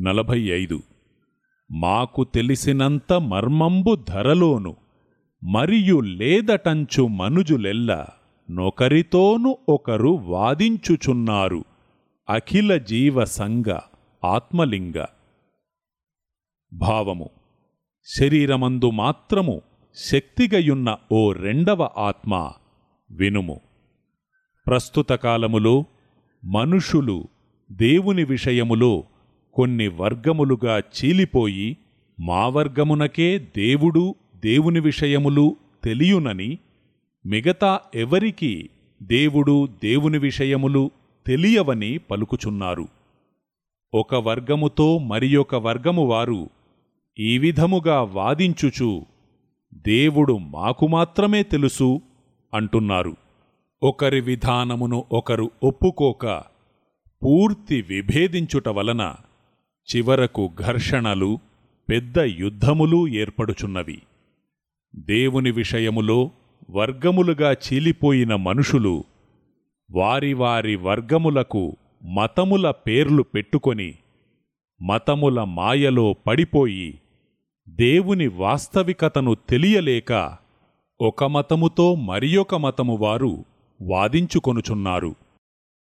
నలభై ఐదు మాకు తెలిసినంత మర్మంబు ధరలోను మరియు లేదటంచు మనుజులెల్ల నొకరితోను ఒకరు వాదించుచున్నారు అఖిల జీవ సంగ ఆత్మలింగ. భావము శరీరమందు మాత్రము శక్తిగయున్న ఓ రెండవ ఆత్మ వినుము. ప్రస్తుత కాలములో మనుషులు దేవుని విషయములో కొన్ని వర్గములుగా చీలిపోయి మా వర్గమునకే దేవుడు దేవుని విషయములు తెలియునని మిగతా ఎవరికి దేవుడు దేవుని విషయములు తెలియవని పలుకుచున్నారు. ఒక వర్గముతో మరియొక వర్గము వారు ఈ విధముగా వాదించుచు దేవుడు మాకు మాత్రమే తెలుసు అంటున్నారు. ఒకరి విధానమును ఒకరు ఒప్పుకోక పూర్తి విభేదించుట వలన చివరకు ఘర్షణలు పెద్ద యుద్ధములు ఏర్పడుచున్నవి. దేవుని విషయములో వర్గములుగా చీలిపోయిన మనుషులు వారి వారి వర్గములకు మతముల పేర్లు పెట్టుకొని మతముల మాయలో పడిపోయి దేవుని వాస్తవికతను తెలియలేక ఒక మతముతో మరియొక మతము వారు వాదించుకొనుచున్నారు.